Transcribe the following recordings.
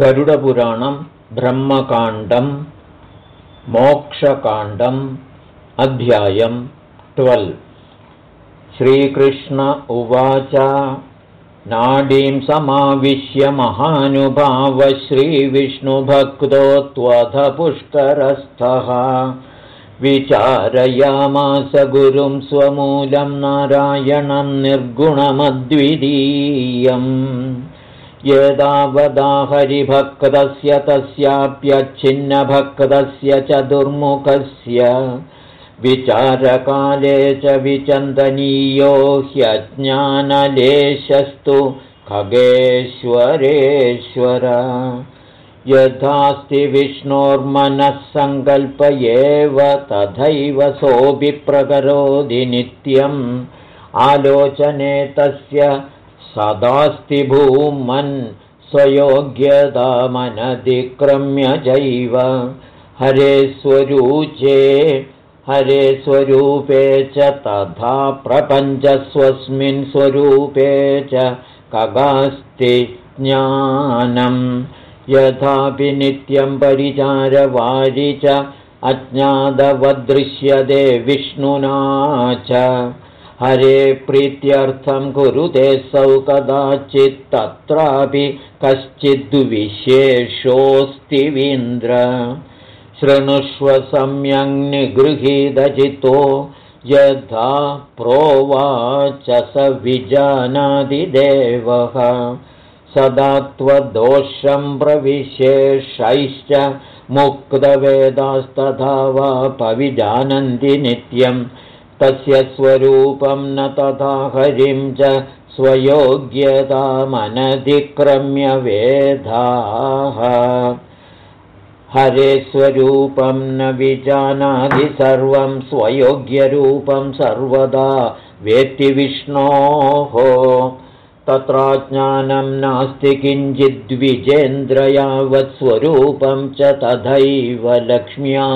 गरुडपुराणं ब्रह्मकाण्डं मोक्षकाण्डम् अध्यायं ट्वेल्। श्रीकृष्ण उवाच नाडीं समाविश्य महानुभावश्रीविष्णुभक्तो त्वथ पुष्करस्थः विचारयामास गुरुं स्वमूलं नारायणं निर्गुणमद्वितीयम् यदावदा हरिभक्तस्य तस्याप्यच्छिन्नभक्तस्य च दुर्मुखस्य विचारकाले च विचन्दनीयो ह्यज्ञानलेशस्तु खगेश्वरेश्वर। यथास्ति विष्णोर्मनः सङ्कल्प एव तथैव सोऽभिप्रकरोति नित्यम्। आलोचने तस्य सदास्ति भूमन् स्वयोग्यतामनधिक्रम्य चैव। हरे स्वरूचे हरे स्वरूपे च तथा प्रपञ्चस्वस्मिन् स्वरूपे च कगास्ति ज्ञानम्। यथापि नित्यं परिचारवारि च अज्ञातवदृश्यते विष्णुना च हरे प्रीत्यर्थं कुरुते सौ कदाचित् तत्रापि कश्चिद्विशेषोऽस्तिवीन्द्र शृणुष्व सम्यग्निगृहीतचितो यथा प्रोवाच स विजानादिदेवः। सदा त्वदोषं प्रविशेषैश्च मुक्तवेदास्तथा वा पविजानन्ति नित्यम् तस्य स्वरूपं न तथा हरिं च स्वयोग्यतामनधिक्रम्य वेदाः हरे स्वरूपं न विजानाति सर्वं स्वयोग्यरूपं सर्वदा वेत्ति विष्णोः। तत्राज्ञानं नास्ति किञ्चिद्विजेन्द्र यावत्स्वरूपं च तथैव लक्ष्म्या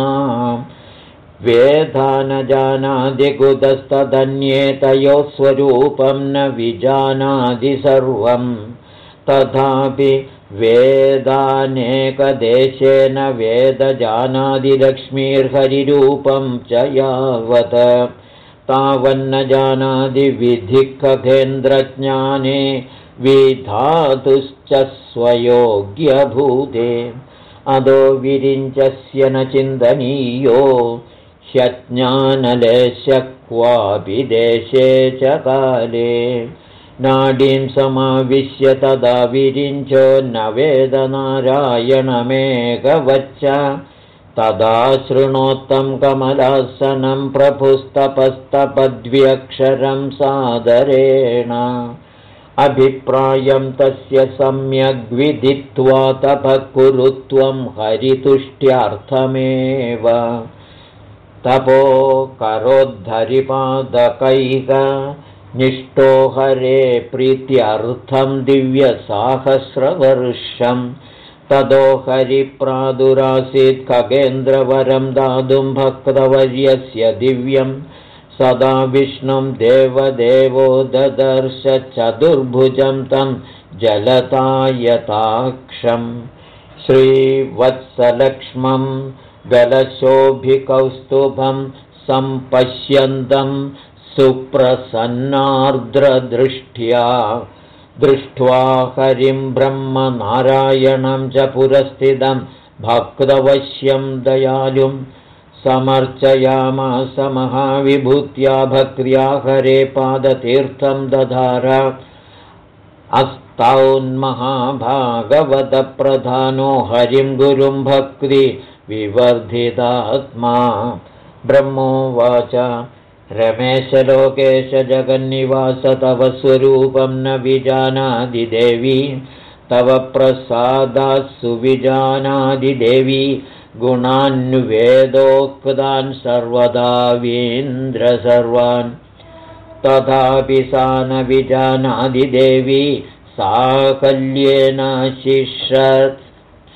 वेदानजानादिकुतस्तदन्येतयोः स्वरूपं न विजानादि सर्वं। तथापि वेदानेकदेशेन वेदजानादिलक्ष्मीर्हरिरूपं च यावत्। तावन्न जानादिविधिखगेन्द्रज्ञाने विधातुश्च स्वयोग्यभूते। अदो विरिञ्चस्य न चिन्तनीयो ह्यज्ञानलेश्य क्वापि देशे च काले। नाडीं समाविश्य तदा विरिञ्चो न वेदनारायणमेकवच्च तदा शृणोत्तं कमलासनं प्रभुस्तपस्तपद्व्यक्षरं सादरेण। अभिप्रायं तस्य सम्यग्विदित्वा तपः कुरु त्वं हरितुष्ट्यर्थमेव तपो करोद्धरिपादकैक निष्ठो हरे प्रीत्यर्थं दिव्यसाहस्रवर्षं ततो हरिप्रादुरासीत् खगेन्द्रवरं दातुं भक्तवर्यस्य दिव्यं। सदा विष्णुं देवदेवो ददर्श चतुर्भुजं तं जलतायताक्षं श्रीवत्सलक्ष्मं गलशोभिकौस्तुभं सम्पश्यन्तं सुप्रसन्नार्द्रदृष्ट्या। दृष्ट्वा हरिं ब्रह्मनारायणं च पुरस्थितं भक्तवश्यं दयालुं समर्चयामास महाविभूत्या भक्त्या हरे पादतीर्थं दधार। अस्तान्महाभागवतप्रधानो हरिं गुरुं भक्ति विवर्धितात्मा। ब्रह्मोवाच। रमेशलोकेश जगन्निवास तव स्वरूपं न विजानादिदेवी। तव प्रसादात् सुविजानादिदेवी। गुणान्वेदोक्तान् सर्वदा सर्वान् तथापि सा न विजानादिदेवी। साकल्येनाशिषत्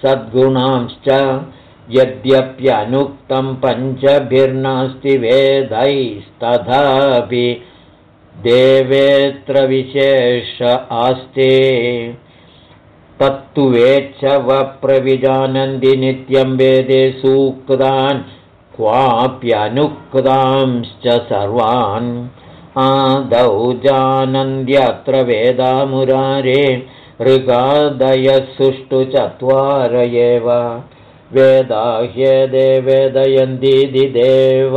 सद्गुणांश्च यद्यप्यनुक्तं पञ्चभिर्नास्ति वेदैस्तथापि देवेत्र विशेष आस्ते तत्त्वेच्छवप्रविजानन्ति नित्यं वेदे सूक्तान् क्वाप्यनुक्तांश्च सर्वान्। आदौ जानन्त्यत्र वेदामुरारे ऋगादयः सुष्ठु चत्वार एव वेदाह्यदे वेदयन्तीति देव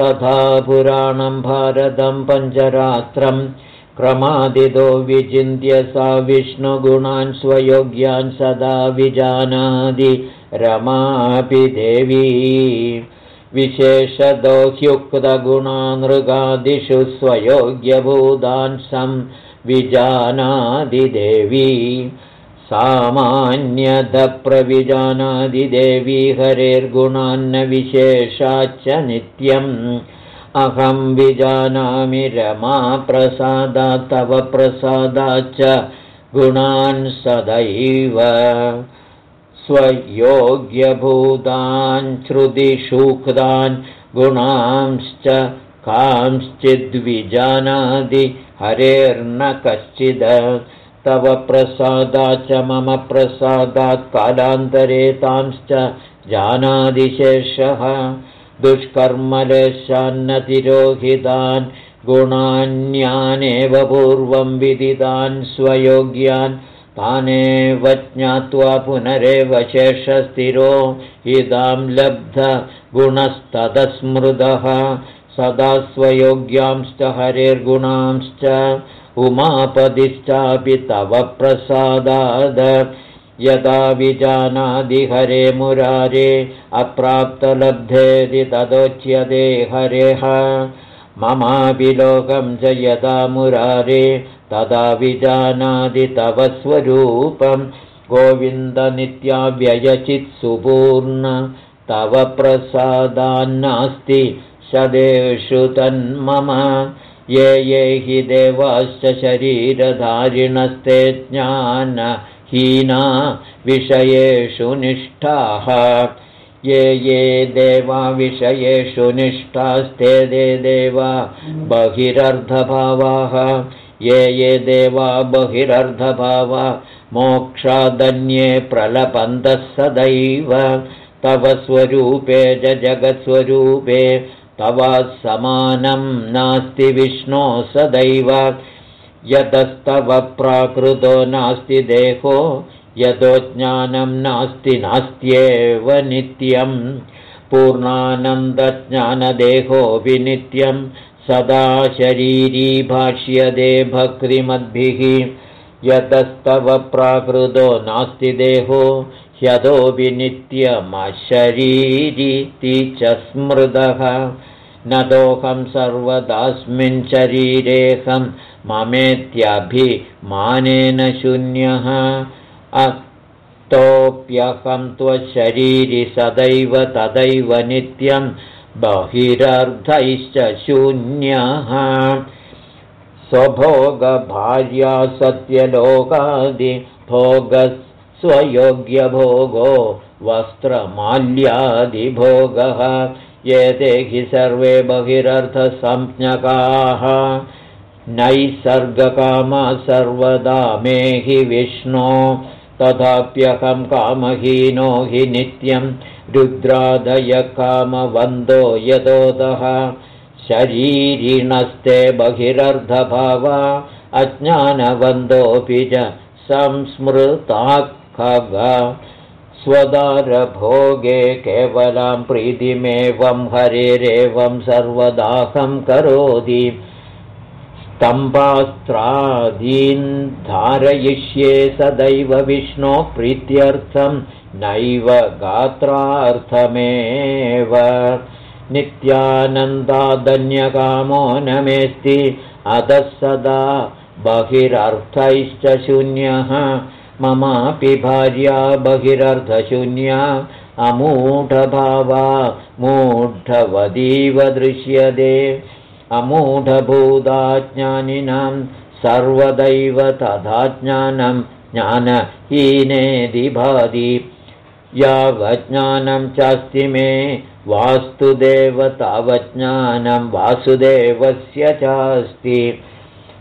तथा पुराणं भारतं पञ्चरात्रम् क्रमादितो विचिन्त्य सा विष्णुगुणान् स्वयोग्यान् सदा विजानादि रमापि देवी। विशेषतो ह्युक्तगुणानृगादिषु स्वयोग्यभूतान् सं विजानादिदेवी सामान्यदप्रविजानादिदेवी हरेर्गुणान्न विशेषाच्च नित्यम्। अहं विजानामि रमाप्रसादा तव प्रसादाच्च गुणान् सदैव। स्वयोग्यभूतान् श्रुतिसूक्तान् गुणांश्च कांश्चिद्विजानादि हरेर्न कश्चिद् तव प्रसादाच्च मम प्रसादात् कालान्तरे तांश्च जानादिशेषः। दुष्कर्मलेशान्नतिरोहितान् गुणान्यानेव पूर्वं विदितान् स्वयोग्यान् तानेव ज्ञात्वा पुनरेव शेषस्थिरो इदां लब्धगुणस्ततस्मृदः सदा स्वयोग्यांश्च हरेर्गुणांश्च उमापदिश्चापि तव प्रसादाद। यदा विजानादिहरे मुरारे अप्राप्तलब्धेति तदोच्यते हरेः। ममापि लोकं च यदा मुरारे तदा विजानादि तव स्वरूपं। गोविन्दनित्याव्ययचित्सुपूर्ण तव प्रसादान्नास्ति शदेषु तन्मम ये ये हि देवाश्च शरीरधारिणस्ते ज्ञान हीना विषयेषु निष्ठाः। ये ये देवा विषयेषु निष्ठास्ते दे देवा बहिरर्धभावाः। ये ये देवा बहिरर्धभावा मोक्षादन्ये प्रलपन्तः सदैव। तव स्वरूपे जगत्स्वरूपे तव समानं नास्ति विष्णो सदैव। यतस्तव प्राकृतो नास्ति देहो यतो ज्ञानं नास्ति नास्त्येव नित्यं। पूर्णानन्दज्ञानदेहोऽपि नित्यं सदा शरीरी भाष्यदे भक्तिमद्भिः। यतस्तव प्राकृतो नास्ति देहो ह्यतोऽपि नित्यमशरीरिति च स्मृतः न दोहं सर्वदास्मिन् शरीरेऽहं ममेत्यभिमानेन शून्यः। अतोऽप्यहं त्वशरीरि सदैव तदैव नित्यं बहिरर्धैश्च शून्यः। स्वभोगभार्या स्वयोग्यभोगो वस्त्रमाल्यादिभोगः एते हि सर्वे बहिरर्थसंज्ञकाः। नैसर्गकामा सर्वदा मे हि विष्णो तथाप्यहं कामहीनो हि नित्यं रुद्रादयकामवन्दो यतोदः। शरीरिणस्ते बहिरर्धभावा अज्ञानवन्दोऽपि च संस्मृताः स्वदारभोगे केवलं प्रीतिमेवं हरेरेवं सर्वदाहं करोति। स्तम्भास्त्रादीन् धारयिष्ये सदैव विष्णो प्रीत्यर्थं नैव गात्रार्थमेव। नित्यानन्दादन्यकामो न मेऽस्ति अधः सदा बहिरर्थैश्च शून्यः ममापि भार्या बहिरर्थशून्या अमूढभावा मूढवदीव दृश्यते अमूढभूताज्ञानिनां सर्वदैव तथा ज्ञानं ज्ञानहीनेदि भाति यावज्ञानं चास्ति मे वास्तुदेव तावज्ञानं वासुदेवस्य चास्ति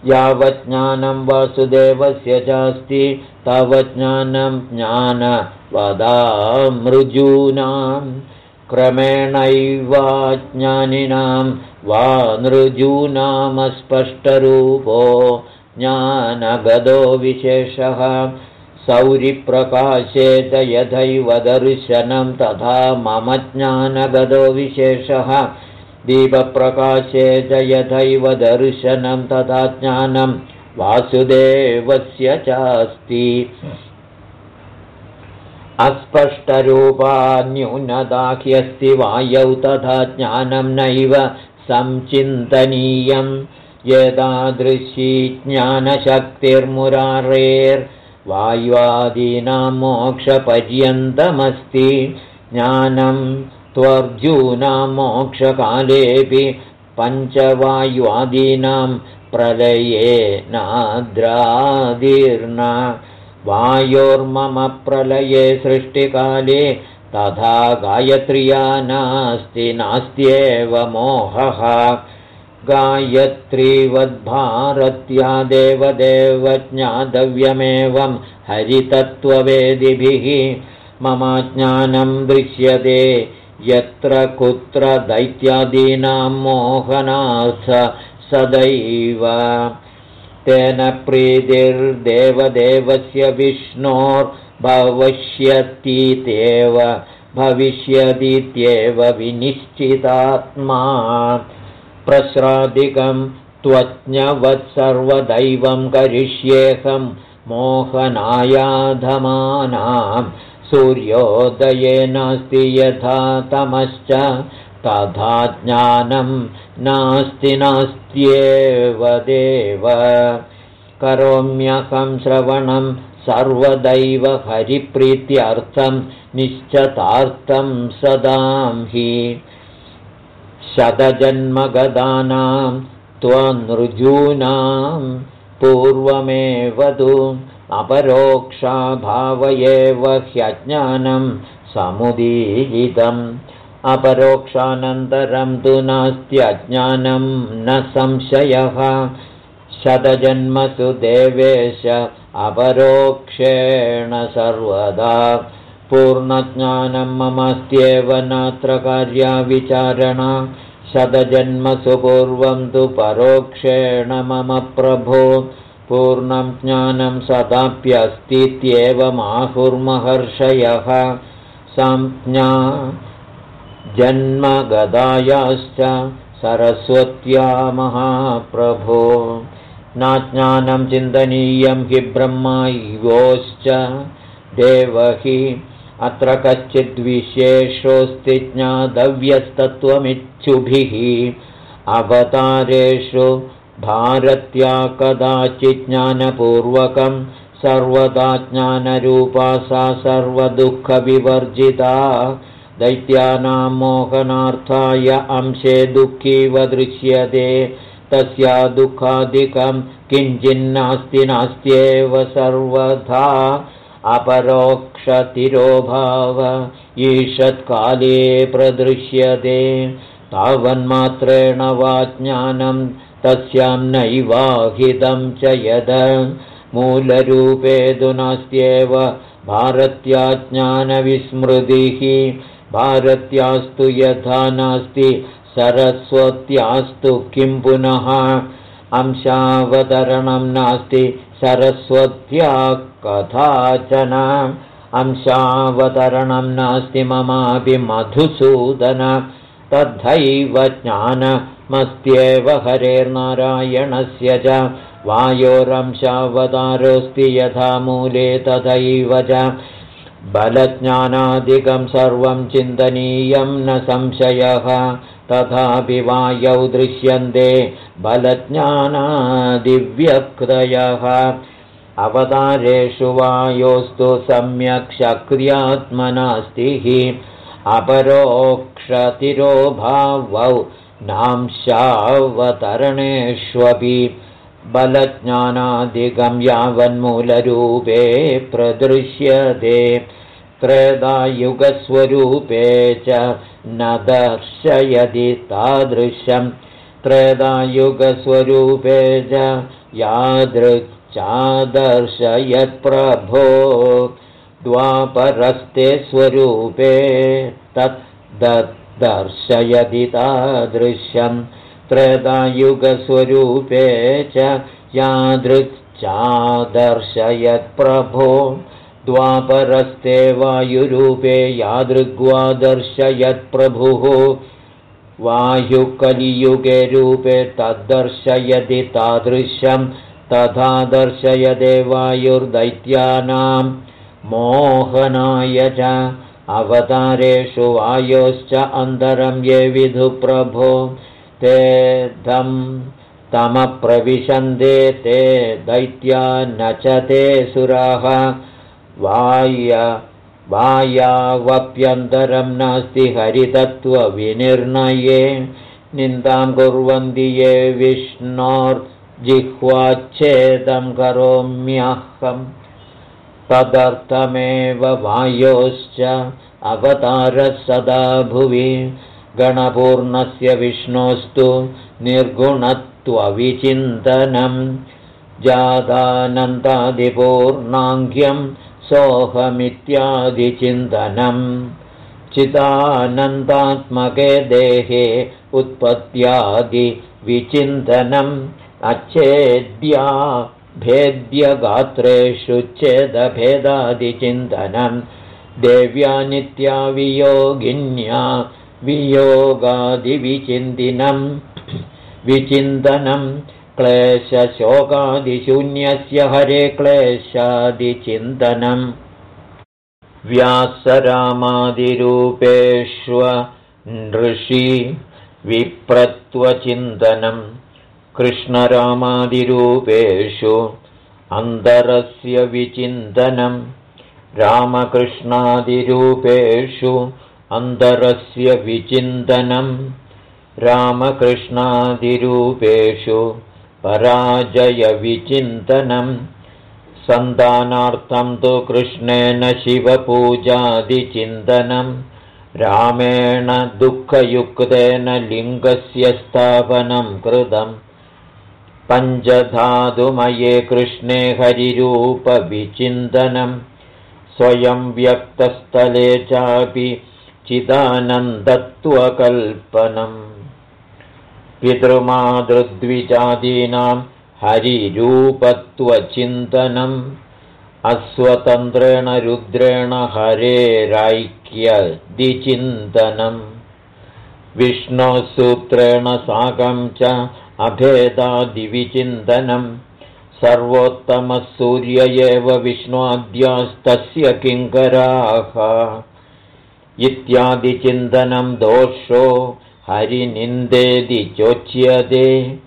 यावज्ञानं वासुदेवस्य चास्ति तावज्ञानं ज्ञानवदामृजूनां क्रमेणैवाज्ञानिनां वा नृजूनामस्पष्टरूपो ज्ञानगदो विशेषः। सौरिप्रकाशे च यथैव दर्शनं तथा मम ज्ञानगदो विशेषः दीपप्रकाशे च यथैव दर्शनं तथा ज्ञानं। वासुदेवस्य चास्ति। अस्पष्टरूपा न्यूनदाह्यस्ति वायौ तथा ज्ञानं नैव संचिन्तनीयं यदादृशी ज्ञानशक्तिर्मुरारेर् वायुवादीनां मोक्षपर्यन्तमस्ति। ज्ञानं त्वर्जूनां मोक्षकालेऽपि पञ्चवायुवादीनां प्रलये नाद्रादीर्न। वायोर्मम प्रलये सृष्टिकाले तथा गायत्र्या नास्ति नास्त्येव मोहः। गायत्रीवद्भारत्या देवदेव ज्ञातव्यमेवं हरितत्त्ववेदिभिः मम ज्ञानं दृश्यते यत्र कुत्र दैत्यादीनां मोहनाथ सदैव। तेन प्रीतिर्देवदेवस्य विष्णोर्भविष्यतीत्येव भविष्यतीत्येव विनिश्चितात्मा। प्रश्रादिकं त्वज्ञवत्सर्वदैवं करिष्येऽहं मोहनायाधमानां सूर्योदये नास्ति यथा तमश्च तथा ज्ञानं नास्ति नास्त्येव देव। करोम्यहं श्रवणं सर्वदैव हरिप्रीत्यर्थं निश्चतार्थं सदां हि। शतजन्मगदानां त्वनृजूनां पूर्वमेव तु अपरोक्षाभावयेव ह्यज्ञानं समुदीरितम्। अपरोक्षानन्तरं तु नास्त्यज्ञानं न संशयः। शतजन्मसु देवेश अपरोक्षेण सर्वदा। पूर्णज्ञानं ममस्त्येव नात्र कार्याविचारणा। शतजन्मसु पूर्वं तु परोक्षेण मम प्रभो पूर्णं ज्ञानं सदाप्यस्तीत्येवमाहुर्महर्षयः। संज्ञा जन्मगदायाश्च सरस्वत्या महाप्रभो। नाज्ञानं चिन्तनीयं हि ब्रह्मयोश्च देवहि अत्र कश्चिद्विशेषोऽस्ति ज्ञातव्यस्तत्त्वमिच्छुभिः अवतारेषु भारत्या कदाचिज्ञानपूर्वकं सर्वदा ज्ञानरूपा सा सर्वदुःखविवर्जिता। दैत्यानां मोहनार्थाय अंशे दुःखीव दृश्यते तस्या दुःखादिकं किञ्चिन्नास्ति नास्त्येव सर्वथा। अपरोक्षतिरोभाव ईषत्काले प्रदृश्यते तावन्मात्रेण वा ज्ञानं तस्यां नैवाहितं च यद। मूलरूपे तु नास्त्येव भारत्या ज्ञानविस्मृतिः भारत्यास्तु यथा नास्ति सरस्वत्यास्तु किं पुनः? अंशावतरणं नास्ति सरस्वत्या कथाचन अंशावतरणं नास्ति ममापि मधुसूदन तथैव ज्ञानमस्त्येव हरेर्नारायणस्य च वायोरंशावतारोऽस्ति यथा मूले तथैव च बलज्ञानादिकं सर्वं चिन्तनीयं न संशयः तथापि वायौ दृश्यन्ते बलज्ञानादिव्यक्तयः अवतारेषु वायोस्तु सम्यक् शक्र्यात्मनास्तिः अपरोक्षतिरोभावौ नांशावतरणेष्वपि बलज्ञानादिकं यावन्मूलरूपे प्रदृश्यते त्रेदायुगस्वरूपे च न दर्शयति तादृशं त्रेदायुगस्वरूपे च यादृक्चादर्शयत्प्रभो द्वापरस्ते स्वरूपे तद्दर्शयति तादृश्यं त्रेदायुगस्वरूपे च यादृक्चादर्शयत्प्रभो द्वापरस्ते वायुरूपे यादृग्वादर्शयत्प्रभुः वायुकलियुगे रूपे तद्दर्शयति तादृशं तथा दर्शयते वायुर्दैत्यानां मोहनाय च। अवतारेषु वायोश्च अन्तरं ये विधुप्रभो ते धं तमप्रविशन्ते ते दैत्या न च ते सुराः। वाय वायावप्यन्तरं नास्ति हरितत्वविनिर्णये। निन्दां कुर्वन्ति ये विष्णोर्जिह्वाच्छेदं करोम्यहम् तदर्थमेव वायोश्च अवतारः सदा भुवि। गणपूर्णस्य विष्णोस्तु निर्गुणत्वविचिन्तनं जातानन्दादिपूर्णाङ्ग्यम् सोऽहमित्यादिचिन्तनम् चिदानन्दात्मके देहे उत्पत्त्यादिविचिन्तनम्। अच्छेद्या भेद्यगात्रेषु चेदभेदादिचिन्तनं देव्या नित्यावियोगिन्या वियोगादिविचिन्तिनम् विचिन्तनं क्लेशशोकादिशून्यस्य हरे क्लेशादिचिन्तनम्। व्यासरामादिरूपेष्व नृषि विप्रत्वचिन्तनम् कृष्णरामादिरूपेषु अन्तरस्य विचिन्तनं रामकृष्णादिरूपेषु अन्तरस्य विचिन्तनं रामकृष्णादिरूपेषु पराजयविचिन्तनं सन्तानार्थं तु कृष्णेन शिवपूजादिचिन्तनं रामेण दुःखयुक्तेन लिङ्गस्य स्थापनं कृतम् पञ्चधातुमये कृष्णे हरिरूपविचिन्तनं स्वयं व्यक्तस्थले चापि चिदानन्दत्वकल्पनम् पितृमातृद्विजादीनां हरिरूपत्वचिन्तनम् अस्वतन्त्रेण रुद्रेण हरेरैक्यदिचिन्तनम् विष्णुसूत्रेण साकं च अभेदादिविचिन्तनं सर्वोत्तमः सूर्य एव विष्णुवाद्यास्तस्य किङ्कराः। इत्यादिचिन्तनं दोषो हरिनिन्देदि चोच्यते।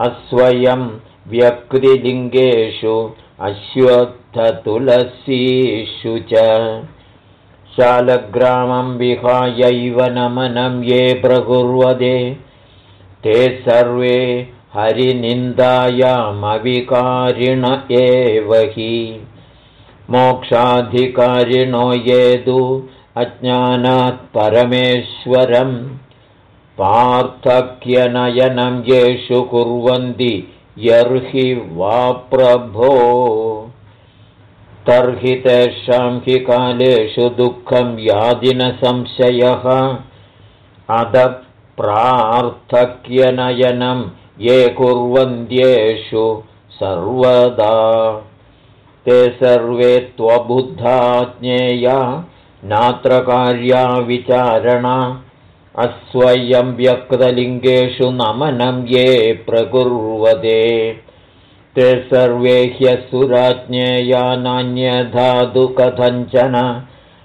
अस्वयं व्यक्तिलिङ्गेषु अश्वत्थतुलसीषु च। शालग्रामं विहायैव नमनं ये प्रकुर्वते ते सर्वे हरिनिन्दायामविकारिण एव हि। मोक्षाधिकारिणो येदु अज्ञानात् परमेश्वरम् पार्थक्यनयनं येषु कुर्वन्ति यर्हि वा प्रभो। तर्हि तेषां हि कालेषु दुःखं यादिनसंशयः अदप्रार्थक्यनयनं ये कुर्वन्त्येषु सर्वदा। ते सर्वे त्वबुद्धा ज्ञेया नात्र कार्या विचारणा। अस्वयं व्यक्तलिङ्गेषु नमनं ये प्रकुर्वते। ते सर्वे ह्यसुराज्ञेया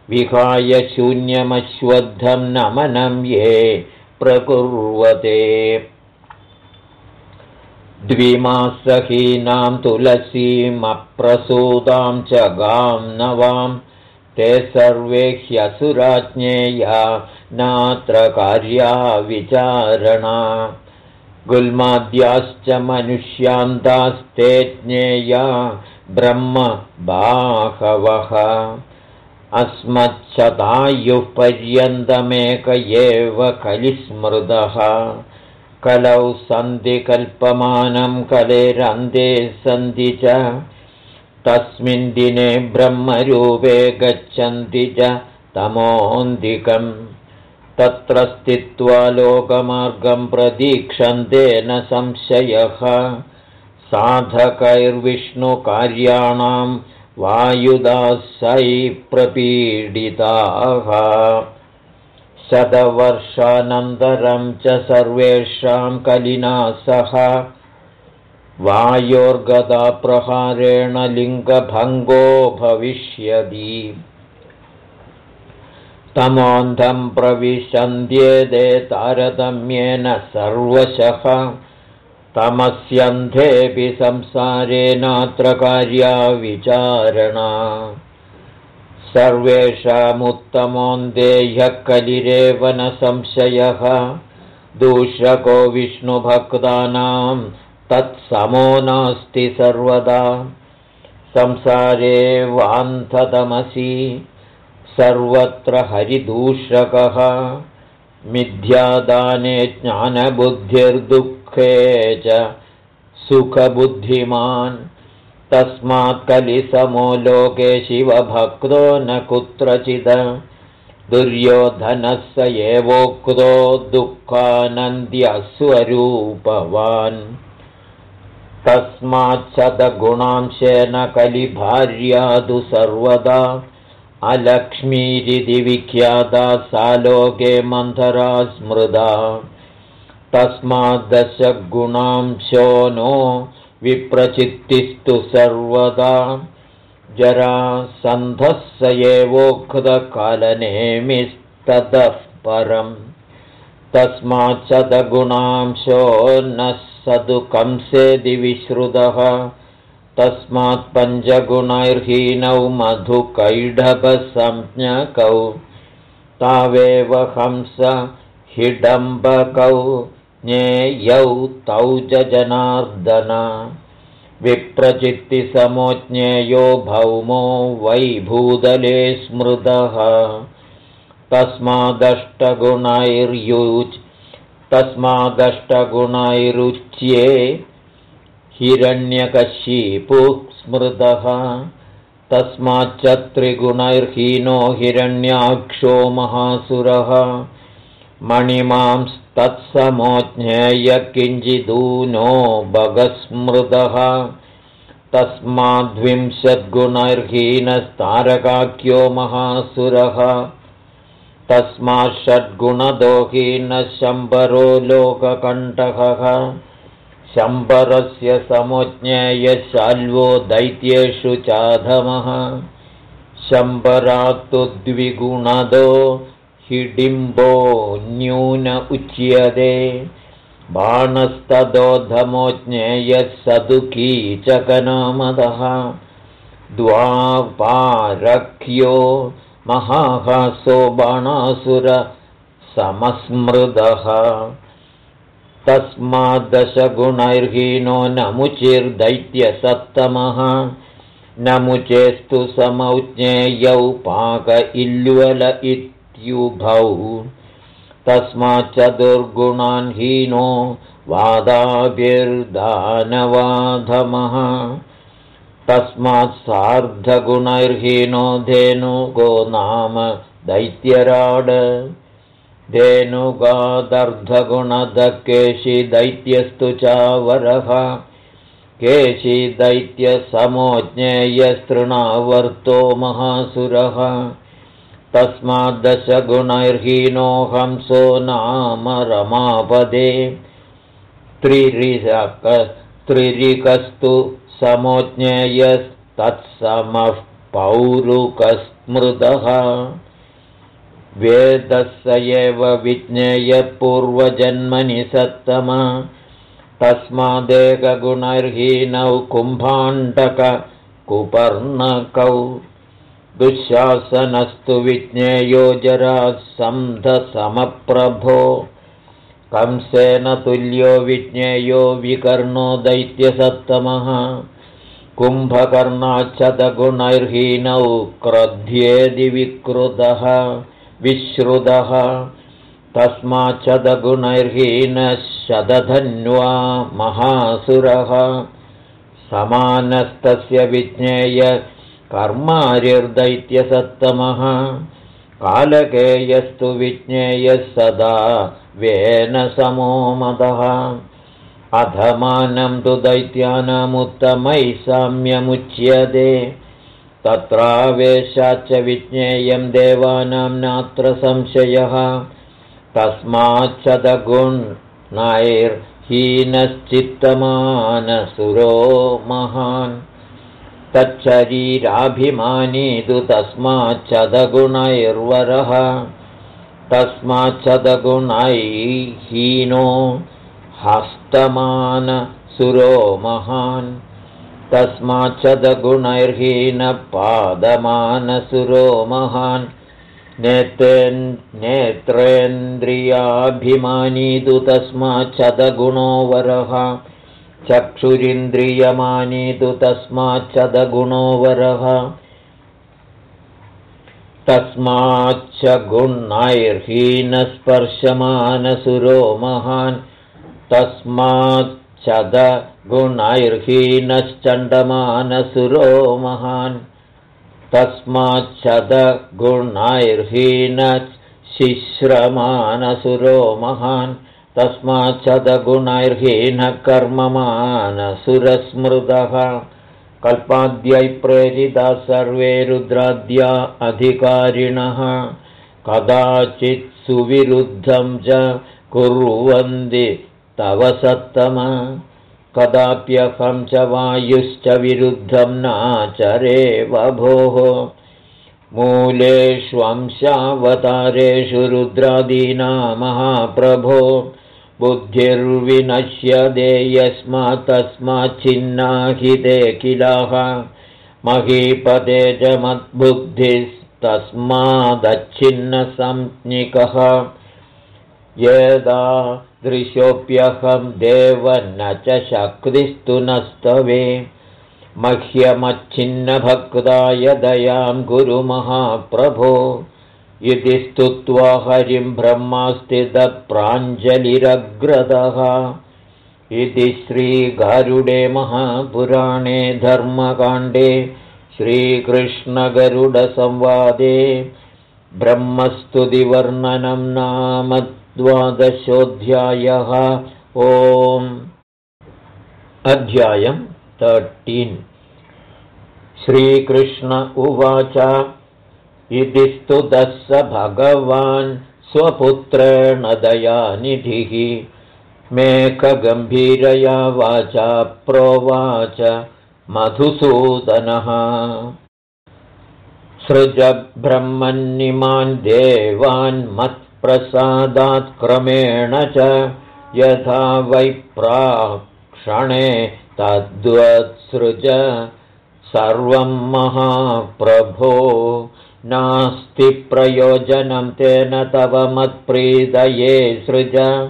विहाय शून्यमश्वद्धं नमनं ये प्रकुर्वते। द्विमासहीनां तुलसीमप्रसूतां च गां नवां ते सर्वे ह्यसुराज्ञेया नात्र कार्या विचारणा गुल्माद्याश्च मनुष्यान्तास्ते ज्ञेया ब्रह्म बाहवः अस्मच्छतायुः पर्यन्तमेक एव कलिस्मृदः कलौ सन्ति कल्पमानं कलेरन्ते सन्ति च। तस्मिन् दिने ब्रह्मरूपे गच्छन्ति च तमोऽन्तिकम् तत्र स्थित्वा लोकमार्गं प्रतीक्षन्ते न संशयः। साधकैर्विष्णुकार्याणां प्रपीडिताः शतवर्षानन्तरं च सर्वेषां कलिना सह वायोर्गदाप्रहारेण लिङ्गभङ्गो भविष्यति। तमोन्धं प्रविशन्त्येदे तारतम्येन सर्वशः तमस्यन्धेऽपि संसारे नात्र कार्या विचारणा सर्वेषामुत्तमोन्देह्यः कलिरेव न संशयः। दूषको विष्णुभक्तानां तत्समो नास्ति सर्वदा। संसारे वान्धतमसि सर्वत्र हरिदूषकः। मिथ्यादाने ज्ञानबुद्धिर्दुःखे च सुखबुद्धिमान्। तस्मात् कलिसमो लोके शिवभक्तो न कुत्रचित् दुर्योधनः स एवोक्तो दुःखानन्द्यस्वरूपवान् तस्माच्छदगुणांशेन कलिभार्यादु सर्वदा। अलक्ष्मीरिति विख्याता सा लोके मन्थरा स्मृदा तस्माद्दशगुणांशो नो विप्रचित्तिस्तु सर्वदा। जरासन्धः स एवोक्तकालनेमिस्ततः परम्। तस्माच्छदगुणांशो न सदुकंसेदि विश्रुतः तस्मात् पञ्चगुणैर्हीनौ मधुकैढभसंज्ञकौ तावेव हंस हिडम्बकौ ज्ञेयौ तौ जनार्दन विप्रचित्तिसमो ज्ञेयो भौमो वै भूदले स्मृतः। तस्मादष्टगुणैर्युच् तस्मादष्टगुणैरुच्ये हिरण्यकशीपुः स्मृतः। तस्माच्च त्रिगुणैर्हीनो हिरण्याक्षो महासुरः मणिमांस्तत्समोज्ञेय किञ्चिदूनो भगस्मृतः। तस्माद्विंशद्गुणैर्हीनस्तारकाख्यो महासुरः। तस्मात् शम्बरो लोककण्टकः शम्बरस्य समुज्ञेयशाल्वो दैत्येषु चाधमः। शम्बरात्तु द्विगुणदो हिडिम्बो न्यून उच्यते। बाणस्तदोधमोज्ञेयः सदुकीचकनामदः द्वापारख्यो महाहासो बाणासुरसमस्मृदः तस्माद्दशगुणैर्हीनो नमुचिर्दैत्यसत्तमः। नमुचेस्तु समौज्ञेयौ पाक इल्वल इत्युभौ तस्माच्चतुर्गुणान् हीनो वादाभिर्दानवाधमः। तस्मात् सार्धगुणैर्हीनो धेनुगो नाम दैत्यराड। धेनुगादर्धगुणदकेशि दैत्यस्तु चावरः। केशि दैत्यसमोज्ञेयस्तृणावर्तो महासुरः तस्माद्दशगुणैर्हीनो हंसो नाम रमापदे। त्रिरिकस्तु समोज्ञेयस्तत्समः पौरुकस्मृतः। वेदः स एव विज्ञेयपूर्वजन्मनि सत्तम। तस्मादेकगुणैर्हीनौ कुम्भाण्डककुपर्णकौ दुःशासनस्तु विज्ञेयो जरासन्धसमप्रभो कंसेन तुल्यो विज्ञेयो विकर्णो दैत्यसत्तमः। कुम्भकर्णाच्छतगुणैर्हीनौ क्रोध्येदि विकृतः विश्रुतः। तस्माच्छदगुणैर्हीनः शतधन्वा महासुरः। समानस्तस्य विज्ञेय कर्मार्दैत्यसत्तमः कालकेयस्तु विज्ञेयः सदा वेन समो मदः अधमानं तु दैत्यानामुत्तमैः साम्यमुच्यते। तत्रावेशाच्च विज्ञेयं देवानां नात्र संशयः। तस्माच्छदगुणैर्हीनश्चित्तमानसुरो महान् तच्छरीराभिमानीतु तस्माच्छदगुणैर्वरः। तस्माच्छदगुणैहीनो हस्तमानसुरो महान् तस्माच्छदगुणैर्हीनपादमानसुरो महान् नेत्रेन्द्रियाभिमानीतु तस्माच्छदगुणो वरः चक्षुरिन्द्रियमानीतु तस्माच्छदगुणो वरः तस्माच्च गुणैर्हीनस्पर्शमानसुरो महान् तस्माच्छदगुणैर्हीनश्चण्डमानसुरो महान् तस्माच्छदगुणैर्हीनशिश्रमानसुरो महान् तस्माच्छदगुणैर्हीनः कर्ममानसुरस्मृतः। कल्पाद्यै प्रेरिता सर्वे रुद्राद्या अधिकारिणः। कदाचित् सुविरुद्धं च कुर्वन्ति तव सत्तम। कदाप्यहं च वायुश्च विरुद्धं नाचरे वभोः मूलेष्वंशावतारेषु रुद्रादीना महाप्रभो बुद्धिर्विनश्यदे यस्मात् तस्माच्छिन्ना हि ते किलाः। महीपदे च मद्बुद्धिस्तस्मादच्छिन्नसंज्ञिकः। यदा दृश्योऽप्यहं देव न च शक्तिस्तु नस्तवे। मह्यमच्छिन्नभक्ताय दयां गुरुमहाप्रभो इति स्तुत्वा हरिं ब्रह्मास्तिदप्राञ्जलिरग्रदः इति श्रीगारुडे महापुराणे धर्मकाण्डे श्रीकृष्णगरुडसंवादे। ब्रह्मस्तुतिवर्णनं नाम द्वादशोऽध्यायः। ओम्। अध्यायम् तर्टीन् श्रीकृष्ण उवाच इति स्तुतः स भगवान् स्वपुत्रेण दयानिधिः मेकगम्भीरया वाचा प्रोवाच मधुसूदनः। सृजब्रह्मन्निमान् देवान् मत् प्रसादात्क्रमेण च यथा वैप्राक्षणे तद्वत्सृज सर्वं महाप्रभो नास्ति प्रयोजनं तेन तव मत्प्रीदये सृज।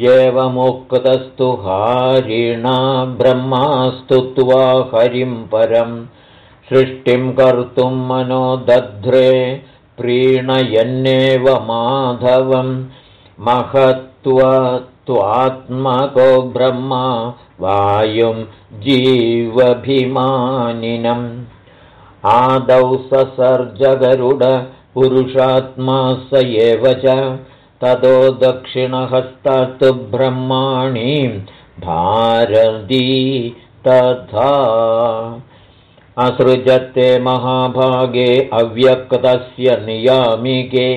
एवमुक्तस्तु हारिणा ब्रह्मास्तुत्वा हरिं परं। सृष्टिं कर्तुं मनो दध्रे प्रीणयन्नेव माधवं। महत्त्वत्वात्मको ब्रह्मा वायुं जीवभिमानिनम् आदौ ससर्जगरुड पुरुषात्मा स एव च। ततो दक्षिणहस्तात्तु ब्रह्माणीं भारती तथा असृजत्ते महाभागे अव्यक्तस्य नियामिके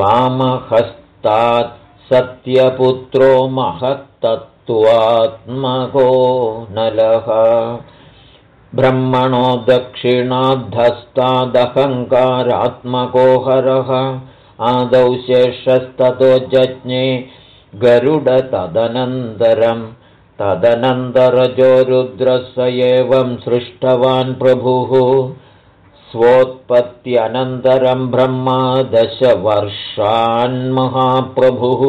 वामहस्तात् सत्यपुत्रो महत्तत्त्वात्मको नलः ब्रह्मणो दक्षिणाद्धस्तादहङ्कारात्मको हरः आदौ शेषस्ततो जज्ञे गरुडतदनन्तरम् तदनन्तरजो रुद्रस एवं सृष्टवान् प्रभुः स्वोत्पत्त्यनन्तरं ब्रह्मा दशवर्षान्महाप्रभुः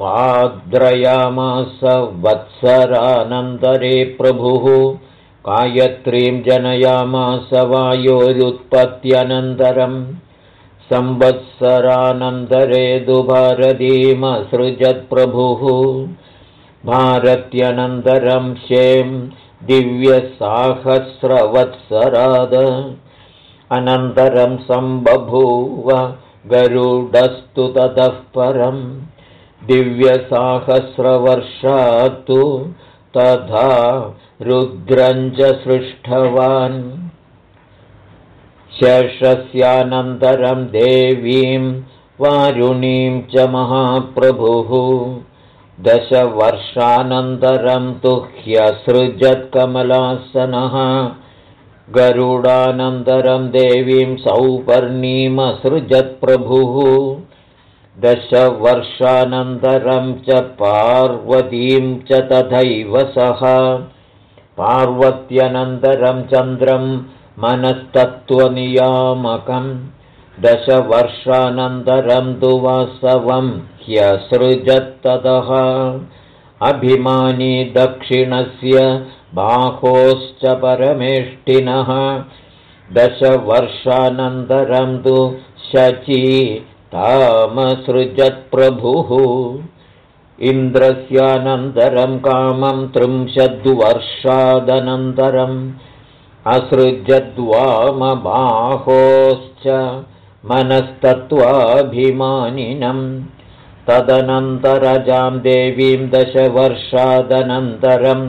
वायमुत्पाद्रयामास वत्सरानन्तरे प्रभुः गायत्रीं जनयामास वायोरुत्पत्त्यनन्तरं संवत्सरानन्तरे दुभारतीमसृजत्प्रभुः भारत्यनन्तरं शें दिव्यसाहस्रवत्सराद अनन्तरं सम्बभूव गरुडस्तु ततः परम् दिव्यसाहस्रवर्षात्तु तथा रुद्रञ्च सृष्टवान् शेषस्यानन्तरं देवीं वारुणीं च महाप्रभुः। दशवर्षानन्तरं तु ह्यसृजत्कमलासनः। गरुडानन्तरं देवीं सौपर्णीमसृजत्प्रभुः दशवर्षानन्तरं च पार्वतीं च तथैव सः पार्वत्यनन्तरं चन्द्रं मनस्तत्त्वनियामकं दशवर्षानन्तरं तु वासवं ह्यसृजत्ततः अभिमानी दक्षिणस्य बाहोश्च परमेष्टिनः। दशवर्षानन्तरं तु शची तामसृजत्प्रभुः इन्द्रस्यानन्तरं कामं त्रिंशद्वर्षादनन्तरम् असृजद्वामबाहोश्च मनस्तत्त्वाभिमानिनं। तदनन्तरजां देवीं दशवर्षादनन्तरं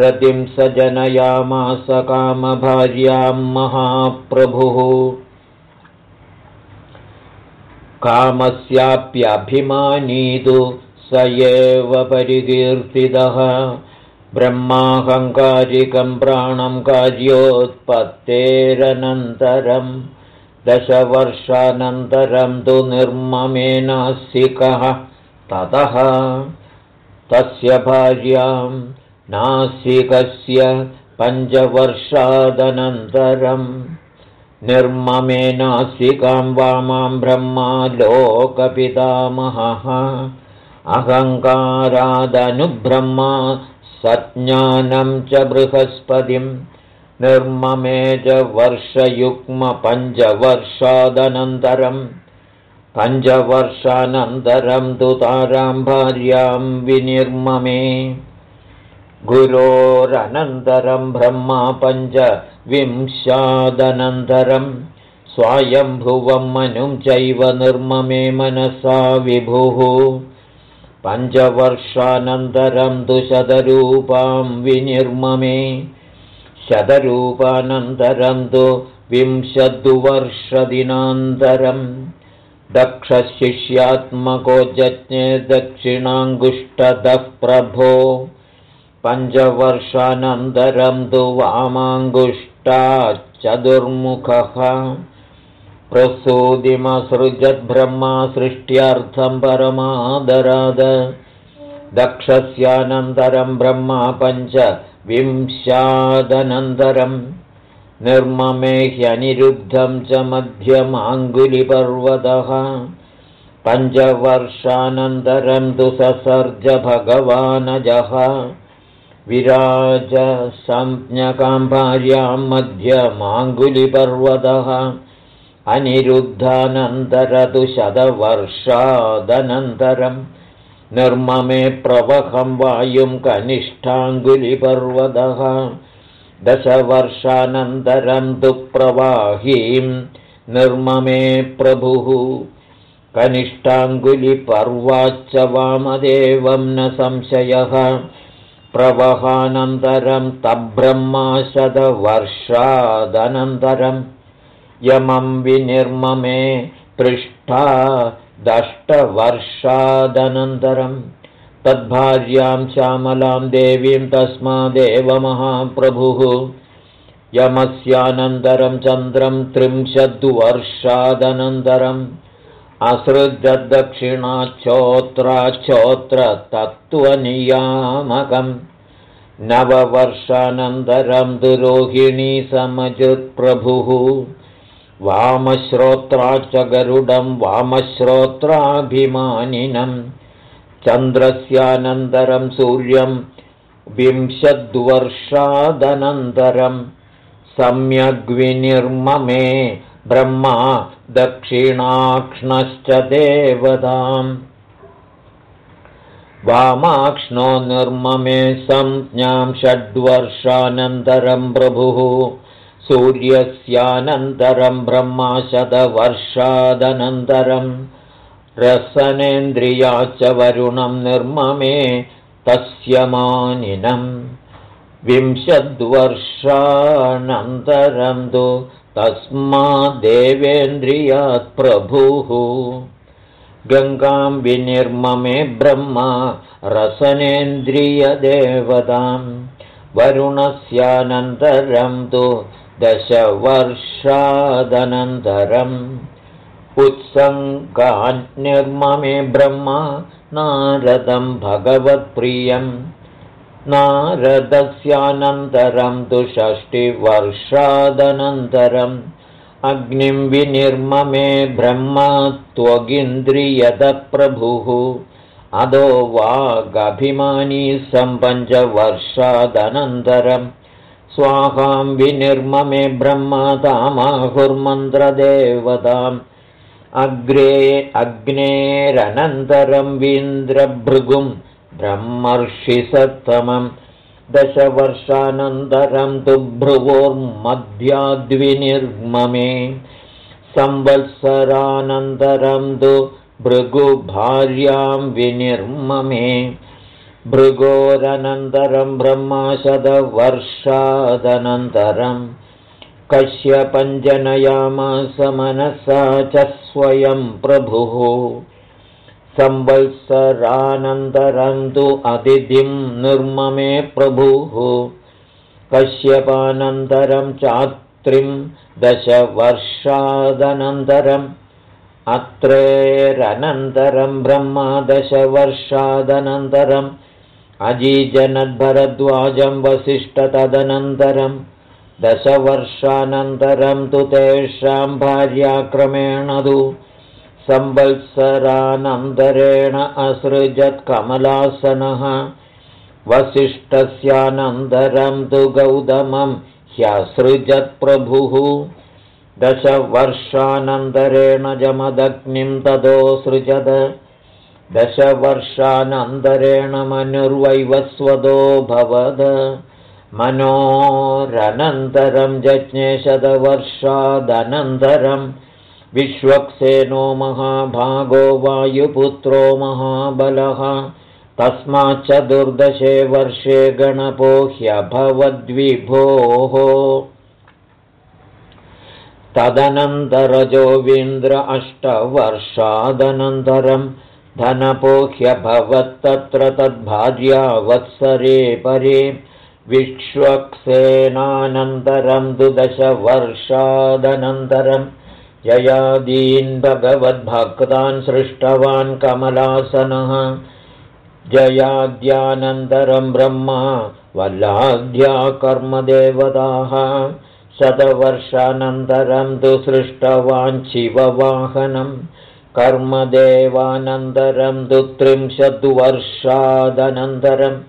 रतिं स जनयामास कामभार्यां महाप्रभुः कामस्याप्यभिमानीतु स एव परिकीर्तितः। ब्रह्माहङ्कारिकं प्राणं कार्योत्पत्तेरनन्तरं दशवर्षानन्तरं तु निर्ममेनासिकः ततः तस्य भार्यां नासिकस्य पञ्चवर्षादनन्तरम् निर्ममेनासिकां वामां ब्रह्मा लोकपितामहः। अहङ्कारादनुब्रह्मा सज्ञानं च बृहस्पतिं। निर्ममे च वर्षयुग्मपञ्चवर्षादनन्तरं। पञ्चवर्षानन्तरं तु तारां भार्यां विनिर्ममे। गुरोरनन्तरं ब्रह्मा पञ्चविंशादनन्तरं स्वायम्भुवं मनुं चैव निर्ममे मनसा विभुः। पञ्चवर्षानन्तरं तु शतरूपां विनिर्ममे। शतरूपानन्तरं तु विंशद्वर्षदिनान्तरं। दक्षशिष्यात्मको जज्ञे दक्षिणाङ्गुष्टदः प्रभो। पञ्चवर्षानन्तरं तु वामाङ्गुष्टाच्चतुर्मुखः प्रसूदिमसृजद्ब्रह्मा सृष्ट्यर्थं परमादराद। दक्षस्यानन्तरं ब्रह्मा पञ्चविंशादनन्तरं निर्ममे ह्यनिरुद्धं च मध्यमाङ्गुलिपर्वतः। पञ्चवर्षानन्तरं तु ससर्ज भगवानजः विराजसंज्ञकां भार्यां मध्यमाङ्गुलिपर्वतः अनिरुद्धानन्तरतु शतवर्षादनन्तरं निर्ममे प्रवहं वायुं कनिष्ठाङ्गुलिपर्वतः दशवर्षानन्तरं तु प्रवाहीं निर्ममे प्रभुः कनिष्ठाङ्गुलिपर्वाच्च वामदेवं न संशयः प्रवहानन्तरं तब्रह्माशतवर्षादनन्तरं यमं विनिर्ममे पृष्ठा दष्टवर्षादनन्तरं। तद्भार्यां श्यामलां देवीं तस्मादेव महाप्रभुः यमस्यानन्तरं चन्द्रं त्रिंशद्वर्षादनन्तरम् असृजद्दक्षिणाच्छोत्राच्छोत्रतत्त्वनियामकम् नववर्षानन्तरं दुरोहिणी समजुत्प्रभुः वामश्रोत्राच्च गरुडं वामश्रोत्राभिमानिनं चन्द्रस्यानन्तरं सूर्यं विंशद्वर्षादनन्तरं सम्यग्विनिर्ममे ब्रह्मा दक्षिणाक्ष्णश्च देवताम्। वामाक्ष्णो निर्ममे संज्ञां षड्वर्षानन्तरं प्रभुः। सूर्यस्यानन्तरं ब्रह्मा शतवर्षादनन्तरम् च वरुणं निर्ममे तस्य मानिनम् विंशद्वर्षानन्तरं तु तस्मादेवेन्द्रियात् प्रभुः। गङ्गां विनिर्ममे ब्रह्मा रसनेन्द्रियदेवतां वरुणस्यानन्तरं तु दशवर्षादनन्तरम्। उत्सङ्गान्निर्ममे ब्रह्मा नारदं भगवत्प्रियम् नारदस्यानन्तरं तु षष्टिवर्षादनन्तरम् अग्निं विनिर्ममे ब्रह्मा त्वगिन्द्रियदप्रभुः। अदो वागभिमानी सम्पञ्चवर्षादनन्तरं स्वाहां विनिर्ममे ब्रह्मा तामाहुर्मन्त्रदेवताम्। अग्रे अग्नेरनन्तरं वीन्द्रभृगुं ब्रह्मर्षिसत्तमं दशवर्षानन्तरं तु भ्रुवोर्मध्याद्विनिर्ममे संवत्सरानन्तरं तु भृगुभार्यां विनिर्ममे भृगोरनन्तरं ब्रह्माशदवर्षादनन्तरम् कश्यपञ्जनयामास मनसा च स्वयं प्रभुः संवत्सरानन्तरं तु अतिथिं निर्ममे प्रभुः। कश्यपानन्तरं चात्रिं दशवर्षादनन्तरम् अत्रेरनन्तरं ब्रह्मा दशवर्षादनन्तरम् अजीजनद्भरद्वाजं वसिष्ठतदनन्तरम् दशवर्षानन्तरं तु तेषां भार्याक्रमेण तु संवत्सरानन्तरेण असृजत्कमलासनः वसिष्ठस्यानन्तरं तु गौतमं ह्यसृजत्प्रभुः दशवर्षानन्तरेण जमदग्निं तदोऽसृजत् दशवर्षानन्तरेण मनुर्वैवस्वतो भवद। मनोरनन्तरं जज्ञेशतवर्षादनन्तरं विश्वक्सेनो महाभागो वायुपुत्रो महाबलः। तस्माच्चतुर्दशे वर्षे गणपो ह्यभवद्विभोः। तदनन्तरजोवीन्द्र अष्टवर्षादनन्तरं धनपो ह्यभवत्तत्र तद्भार्या वत्सरे परे। विश्वक्सेनानन्तरं दुदशवर्षादनन्तरं जयादीन् भगवद्भक्तान् सृष्टवान् कमलासनः। जयाद्यानन्तरं ब्रह्मा वल्लाद्या कर्मदेवताः। शतवर्षानन्तरं तु सृष्टवान् शिववाहनं। कर्मदेवानन्तरं तु त्रिंशद्वर्षादनन्तरम्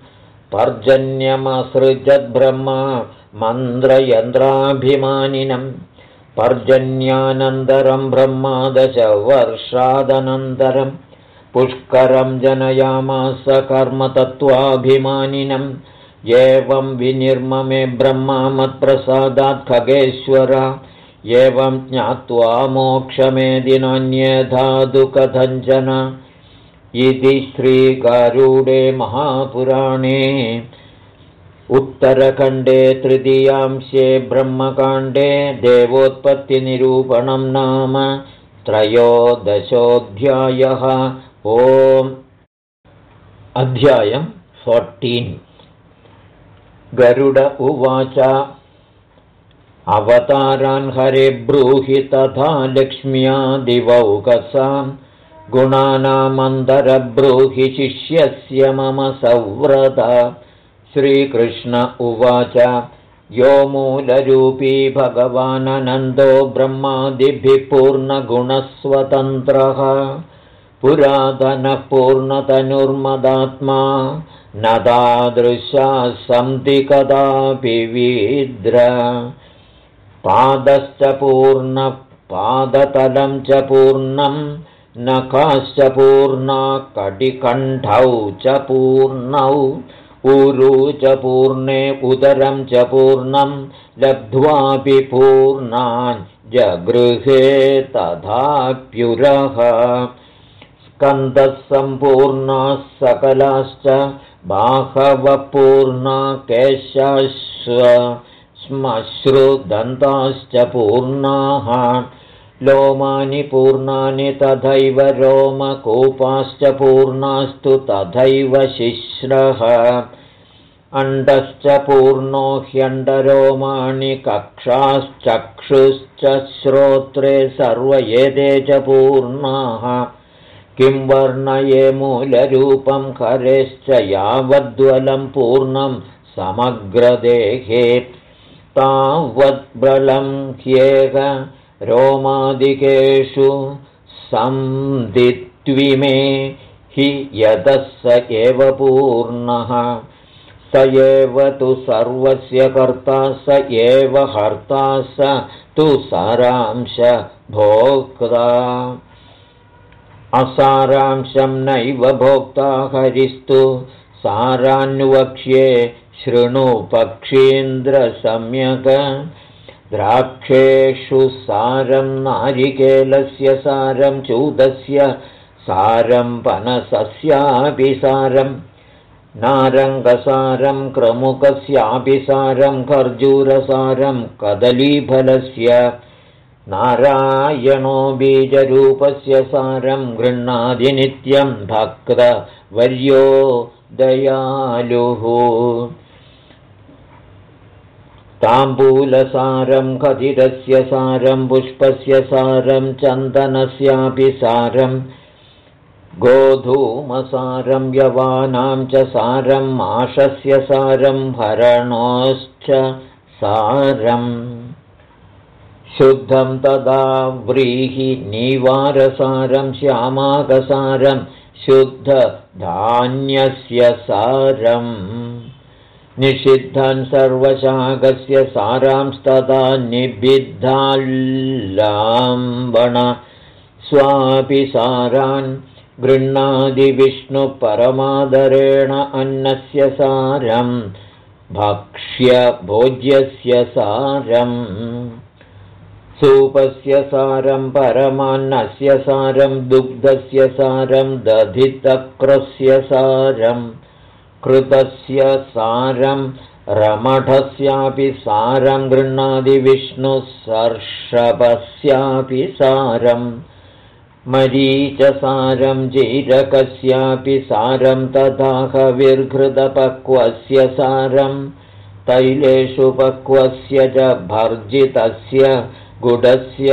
पर्जन्यमसृजद्ब्रह्मा मन्द्रयन्त्राभिमानिनं पर्जन्यानन्तरं ब्रह्मादशवर्षादनन्तरं पुष्करं जनयामास कर्मतत्त्वाभिमानिनम् एवं विनिर्ममे ब्रह्मा मत्प्रसादात् खगेश्वर एवं ज्ञात्वा मोक्षमेदिनान्यधातु कथञ्चन इति श्रीकारूडे महापुराणे उत्तरखण्डे तृतीयांशे ब्रह्मकाण्डे देवोत्पत्तिनिरूपणं नाम त्रयोदशोऽध्यायः। ओम्। अध्यायं फोर्टीन् गरुड उवाच अवतारान् हरे ब्रूहि तथा लक्ष्म्यादिवौकसाम् गुणानामन्तरब्रूहि शिष्यस्य मम सव्रत श्रीकृष्ण उवाच। यो मूलरूपी भगवानन्दो ब्रह्मादिभिः पूर्णगुणस्वतन्त्रः। पुरातनः पूर्णतनुर्मदात्मा न तादृशा सन्ति कदापि वीद्र। पादश्च पूर्ण पादतलं च पूर्णं नखाश्च पूर्णा कटिकण्ठौ च पूर्णौ ऊरु च पूर्णे उदरं च पूर्णं लब्ध्वापि पूर्णान् जगृहे तथाप्युरः। स्कन्दः सम्पूर्णाः सकलाश्च बाहवपूर्णा केशाश्व श्मश्रुदन्ताश्च पूर्णाः लोमानि पूर्णानि तथैव रोमकूपाश्च पूर्णास्तु तथैव शिश्रः। अण्डश्च पूर्णो ह्यण्डरोमाणि कक्षाश्चक्षुश्च श्रोत्रे सर्व एते च पूर्णाः। किं वर्णये मूलरूपं हरेश्च यावद्वलं पूर्णं समग्रदेहे। तावद्बलं ह्येह रोमादिकेषु सन्दित्विमे हि यतः स एव पूर्णः। स एव तु सर्वस्य कर्ता स एव हर्ता स तु सारांश भोक्ता। असारांशं नैव भोक्ता हरिस्तु सारान्वक्ष्ये शृणु पक्षीन्द्रसम्यक् द्राक्षेषु सारं नारिकेलस्य सारं चूदस्य सारं पनसस्यापि सारं नारङ्गसारं क्रमुकस्यापि सारं खर्जूरसारं कदलीफलस्य नारायणो बीजरूपस्य सारं गृह्णादिनित्यं भक्तवर्यो दयालुः ताम्बूलसारं खदिरस्य सारं पुष्पस्य सारं चन्दनस्यापि सारं गोधूमसारं यवानां च सारं माषस्य सारं हरणोश्च सारम्। शुद्धं तदा व्रीहि निवारसारं श्यामाकसारं शुद्धधान्यस्य सारम् निषिद्धन् सर्वशाकस्य सारांस्तदा निबिद्धाल्लाम्बण स्वापि सारान् गृह्णादिविष्णुपरमादरेण अन्नस्य सारं भक्ष्यभोज्यस्य सारम्। सूपस्य सारं परमान्नस्य सारं दुग्धस्य सारं दधितक्रस्य सारम् कृतस्य सारं रमठस्यापि सारं गृह्णादिविष्णुसर्षभस्यापि सारं मरीचसारं जीरकस्यापि सारं तथाहविर्घृतपक्वस्य सारं तैलेषु पक्वस्य च भर्जितस्य गुडस्य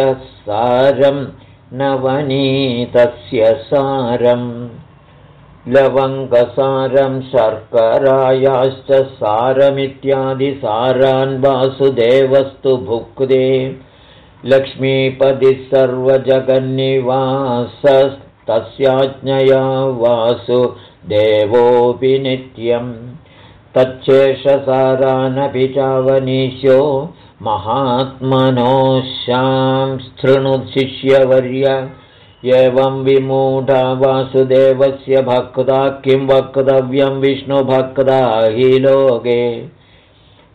सारं नवनीतस्य सारम् लवङ्गसारं शर्करायाश्च सारमित्यादिसारान् वासुदेवस्तु भुक्ते। लक्ष्मीपदिः सर्वजगन्निवासस्तस्याज्ञया वासुदेवोऽपि नित्यम्। तच्चेषसारानपि चावनीशो महात्मनोशां शृणुशिष्यवर्य एवं विमूढा वासुदेवस्य भक्ता किं वक्तव्यं विष्णुभक्ता हि लोके।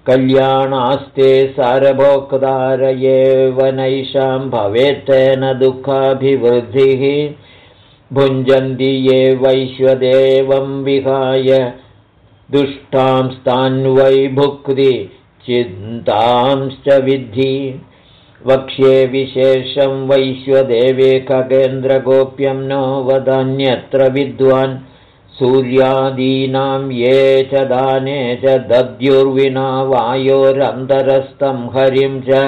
कल्याणास्ते सारभोक्तार एव नैषां भवेत्तेन दुःखाभिवृद्धिः। भुञ्जन्ति ये वैश्वदेवं विहाय। दुष्टांस्तान्वै भुक्ति चिन्तांश्च विद्धि वक्ष्ये विशेषं वैश्वदेवे खगेन्द्रगोप्यं नो वदन्यत्र विद्वान्। सूर्यादीनां ये च दाने च दद्युर्विना वायोरन्तरस्थं हरिं च।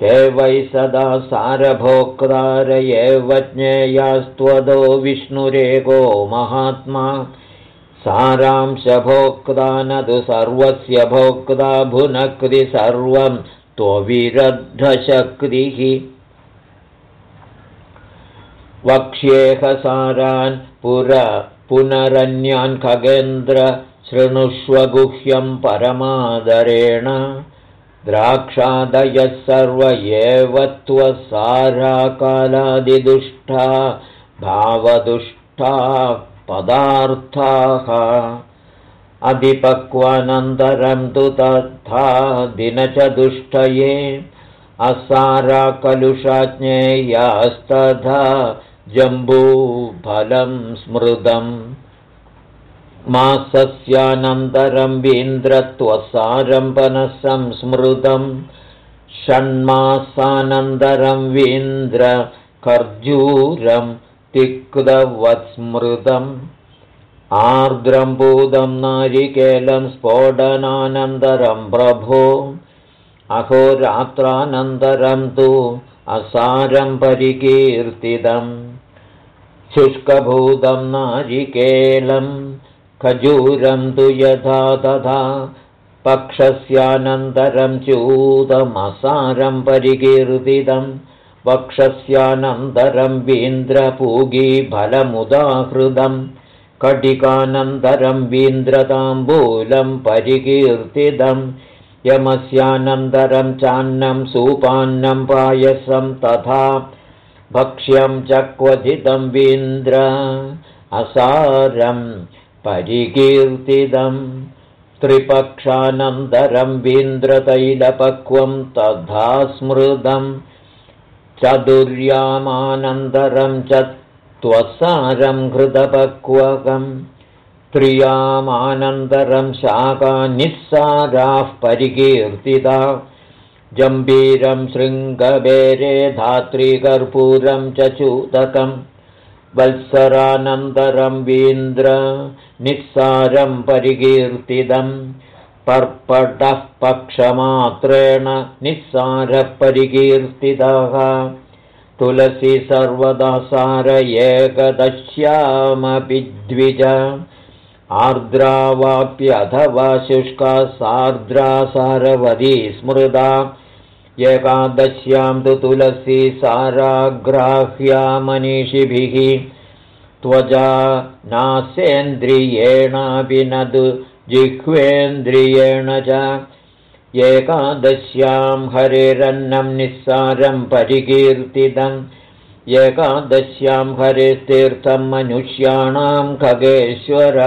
ते वै सदा सारभोक्तार एव ज्ञेयास्त्वदो विष्णुरेको महात्मा। सारांशभोक्ता न तु सर्वस्य भोक्ता भुनक्ति सर्वं त्वविरद्धशक्तिः। वक्ष्येहसारान् पुर पुनरन्यान् खगेन्द्र शृणुष्वगुह्यं परमादरेण। द्राक्षादयः सर्व एव त्वसाराकालादिदुष्टा भावदुष्टा पदार्थाः अधिपक्वानन्तरं तु तथा दिनचतुष्टये असाराकलुषाज्ञेयास्तथा जम्बूफलं स्मृतम् मासस्यानन्तरं वीन्द्रत्वसारम्पनसंस्मृतम् षण्मासानन्तरं वीन्द्रकर्जूरं तिक्तवत्स्मृतम् आर्द्रं पूतं नारिकेलं स्फोटनानन्तरं प्रभो। अहोरात्रानन्तरं तु असारं परिकीर्तितम्। शुष्कभूतं नारिकेलं खजूरं तु यथा तथा। पक्षस्यानन्तरं च्यूतमसारं परिकीर्तितं वक्षस्यानन्तरं वीन्द्रपूगीफलमुदाहृतम् कटिकानन्तरं वीन्द्रताम्बूलं परिकीर्तितं यमस्यानन्तरं चान्नं सूपान्नं पायसं तथा भक्ष्यं च क्वथितं वीन्द्र असारं परिकीर्तितं त्रिपक्षानन्तरं वीन्द्रतैलपक्वं तथा स्मृतं चतुर्यामानन्तरं च त्वसारं घृतपक्वकम् त्रियामानन्तरं शाकानिस्साराः परिकीर्तिता जम्बीरं शृङ्गबेरे धात्रीकर्पूरं च चूतकम् वत्सरानन्तरं वीन्द्र निस्सारं परिकीर्तितम् पर्पटः पक्षमात्रेण निस्सारः परिकीर्तितः तुलसी सर्वदा सार एकदश्यामपि द्विज आर्द्रावाप्यथवा शुष्का सार्द्रा सारवती स्मृता एकादश्यां तु तुलसी साराग्राह्या मनीषिभिः त्वजा नास्येन्द्रियेणापि न तु जिह्वेन्द्रियेण च एकादश्यां हरेरन्नं निस्सारं परिकीर्तितम् एकादश्यां हरेस्तीर्थं मनुष्याणां खगेश्वर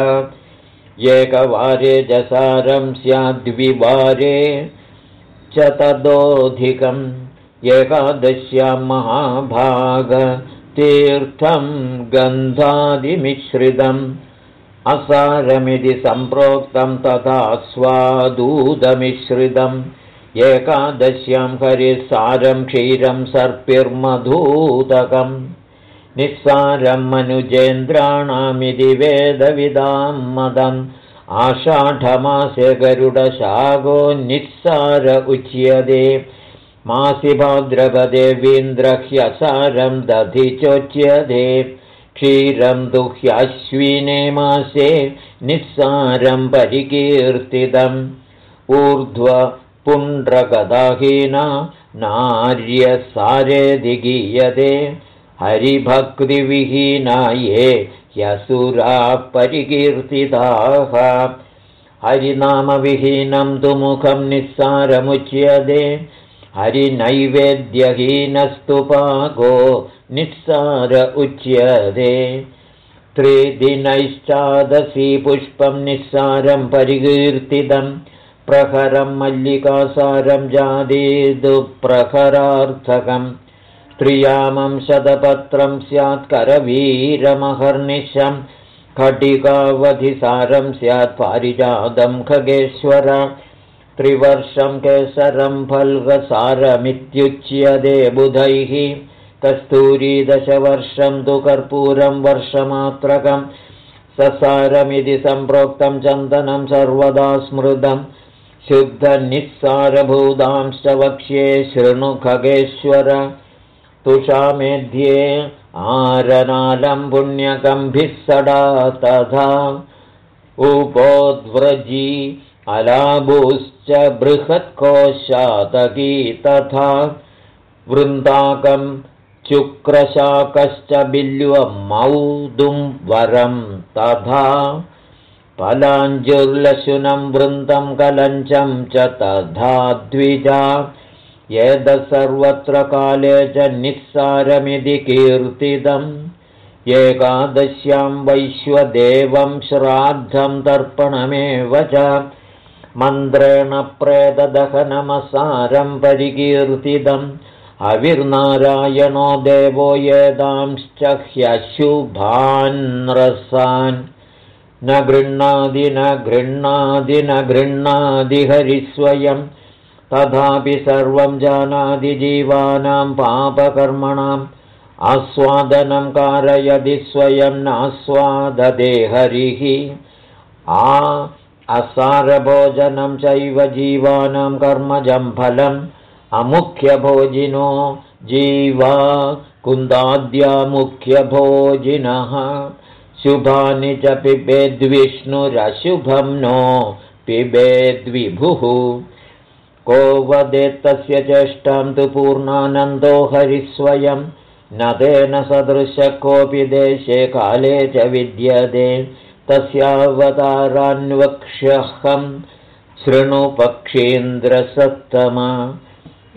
एकवारे जसारं स्याद्विवारे च तदोधिकम् एकादश्यां महाभागतीर्थं गन्धादिमिश्रितम् असारमिति सम्प्रोक्तं तथा स्वादूदमिश्रितम्। एकादश्यां हरिसारं क्षीरं सर्पिर्मधूतकम्। निस्सारं मनुजेन्द्राणामिति वेदविदां मदम्। आषाढमासे गरुडशागो निस्सार उच्यते। मासि भाद्रपदेवीन्द्रह्यसारं दधिचोच्यते क्षीरं दुह्याश्विने मासे निस्सारं परिकीर्तितम् ऊर्ध्व पुण्ड्रगदाहीना नार्यसारेधिगीयते हरिभक्तिविहीना ये ह्यसुराः परिकीर्तिताः हरिनामविहीनं तु मुखं निस्सारमुच्यते हरिनैवेद्यहीनस्तु पाको निस्सार उच्यते। त्रिदिनैश्चादशी पुष्पं निस्सारं परिकीर्तितं प्रहरं मल्लिकासारं जादीदुप्रहरार्थकम् त्रियामं शतपत्रं स्यात् करवीरमहर्निशं खटिकावधिसारं स्यात् पारिजातं खगेश्वर त्रिवर्षं केसरं फल्गसारमित्युच्यते बुधैः। कस्तूरी दशवर्षं तु कर्पूरं वर्षमात्रकं। ससारमिति सम्प्रोक्तं चन्दनं सर्वदा स्मृतं। शुद्धनिस्सारभूतांश्च वक्ष्ये शृणु खगेश्वर। तुषामेध्ये आरनालं पुण्यकम्भिः सडा तथा। उपोद्व्रजी अलाभूश्च बृहत्कोशातकी तथा वृन्दाकं चुक्रशाकश्च बिल्वमौदुं वरं तथा पलाञ्जुर्लशुनं वृन्दं कलञ्चं च तथा द्विजा यद सर्वत्र काले च निःसारमिति कीर्तितम् एकादश्यां वैश्वदेवं श्राद्धं तर्पणमेव च मन्त्रेण प्रेतदहनमसारं परिकीर्तितम् अविर्नारायणो देवो येदांश्च ह्यशुभान्रसान् न गृह्णादि न गृह्णादि न गृह्णादि हरिस्वयं तथापि सर्वं जानाति जीवानां पापकर्मणाम् आस्वादनं कारयति स्वयं नास्वाददे हरिः आ असारभोजनं चैव जीवानां कर्मजं फलम्। अमुख्यभोजिनो जीवा कुन्दाद्या मुख्यभोजिनः शुभानि च पिबेद्विष्णुरशुभं नो पिबेद्विभुः। को वदेत्तस्य चेष्टां तु पूर्णानन्दो हरिस्वयं। न तेन सदृशः कोऽपि देशे काले च विद्यते तस्यावतारान्वक्ष्यहं शृणुपक्षीन्द्रसत्तमा।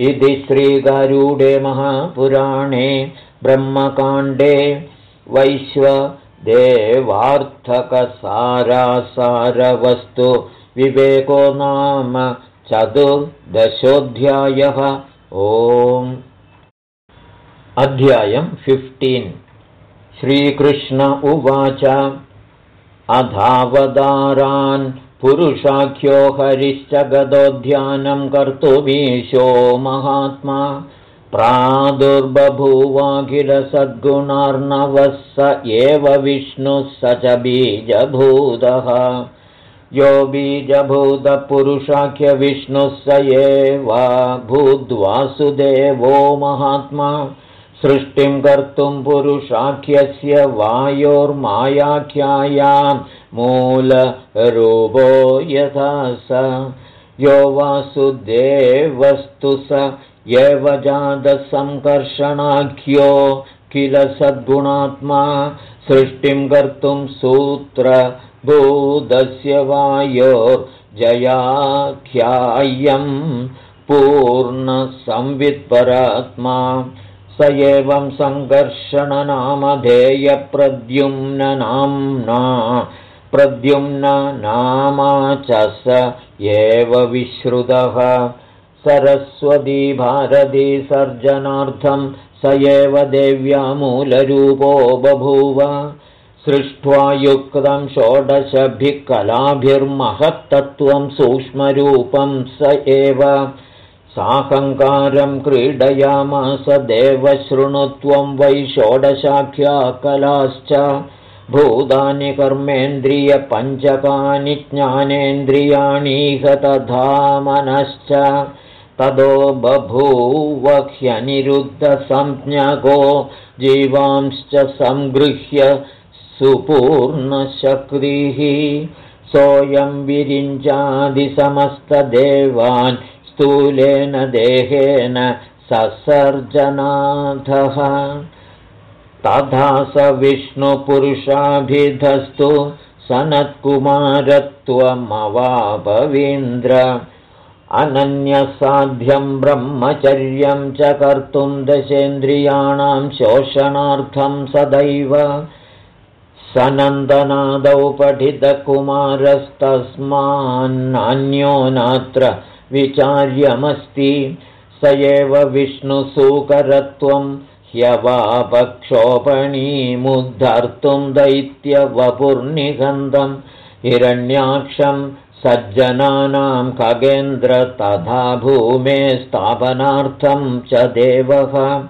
इति श्रीगारूढे महापुराणे ब्रह्मकाण्डे वैश्व देवार्थकसारासारवस्तु विवेको नाम चतुर्दशोऽध्यायः। ओम्। अध्यायम् फिफ्टीन् श्रीकृष्ण उवाच अधावदारान् पुरुषाख्यो हरिश्च गतोध्यानम् कर्तुमीशो महात्मा। प्रादुर्बभूवाखिलसद्गुणार्णवः स एव विष्णुः स च बीजभूतः। यो बीजभूतपुरुषाख्यविष्णुः स एव भूद्वासुदेवो महात्मा सृष्टिं कर्तुं पुरुषाख्यस्य वायोर्मायाख्यायां मूलरूपो यथा स। यो वासुदेवस्तु स जातसङ्कर्षणाख्यो किल सद्गुणात्मा। सृष्टिं कर्तुं सूत्रभूतस्य वायोर्जयाख्यायं पूर्णसंवित्परात्मा स एवं सङ्कर्षणनामधेयप्रद्युम्ननाम्ना प्रद्युम्न नामा च स एव विश्रुतः। सरस्वती भारती सर्जनार्थं स एव देव्यामूलरूपो बभूव। सृष्ट्वा युक्तं षोडशभिः कलाभिर्महत्तत्त्वं सूक्ष्मरूपं स एव साहङ्कारं क्रीडयामास देवशृणुत्वं वै षोडशाख्या कलाश्च भूतानि कर्मेन्द्रियपञ्चकानि ज्ञानेन्द्रियाणीह तथा मनश्च। ततो बभूवह्यनिरुद्धसंज्ञको जीवांश्च सङ्गृह्य सुपूर्णशक्तिः। सोऽयं विरिञ्चादिसमस्तदेवान् स्थूलेन देहेन ससर्जनाथः। तथा स विष्णुपुरुषाभिधस्तु सनत्कुमारत्वमवापवीन्द्र अनन्यसाध्यं ब्रह्मचर्यं च कर्तुं दशेन्द्रियाणां शोषणार्थं सदैव। सनन्दनादौ पठितकुमारस्तस्मान्नान्यो नात्र विचार्यमस्ति। स एव विष्णुसूकरत्वं ह्यवापक्षोपणीमुद्धर्तुं दैत्यवपुर्निगन्धं हिरण्याक्षं सज्जनानां खगेन्द्र तथा भूमे स्थापनार्थं च देवः।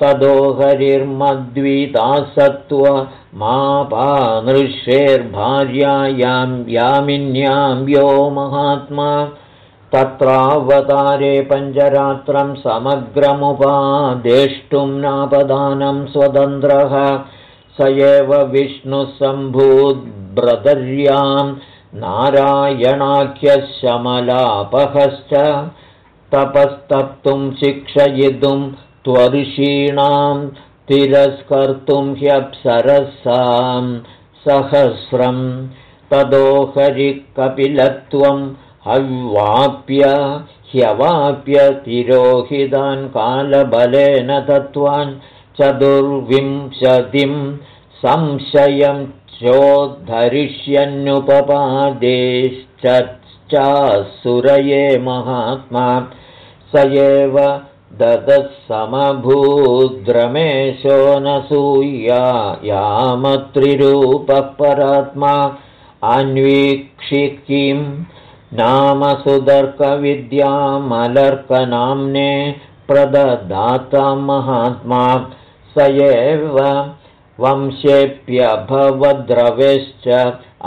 तदो हरिर्मद्वितासत्त्वमापानृष्येर्भार्यायां यामिन्यां यो महात्मा तत्रावतारे पञ्चरात्रं समग्रमुपादेष्टुं नापदानं स्वतन्त्रः। स एव विष्णुसम्भूद्ब्रदर्यां नारायणाख्यशमलापहश्च तपस्तप्तुं शिक्षयितुं त्वर्षीणां तिरस्कर्तुं ह्यप्सरसां। सहस्रम् ततो हरिकपिलत्वं हव्वाप्य ह्यवाप्य तिरोहितान् कालबलेन तत्त्वान् चतुर्विंशतिं संशयं चोद्धरिष्यन्नुपपादेश्चासुरये महात्मा। स एव ददःसमभूद्रमेशो न सूया यामत्रिरूपः परात्मा। अन्वीक्षिकीं नाम सुदर्कविद्यामलर्कनाम्ने प्रददाता महात्मा। स एव वंशेऽप्यभवद्रवेश्च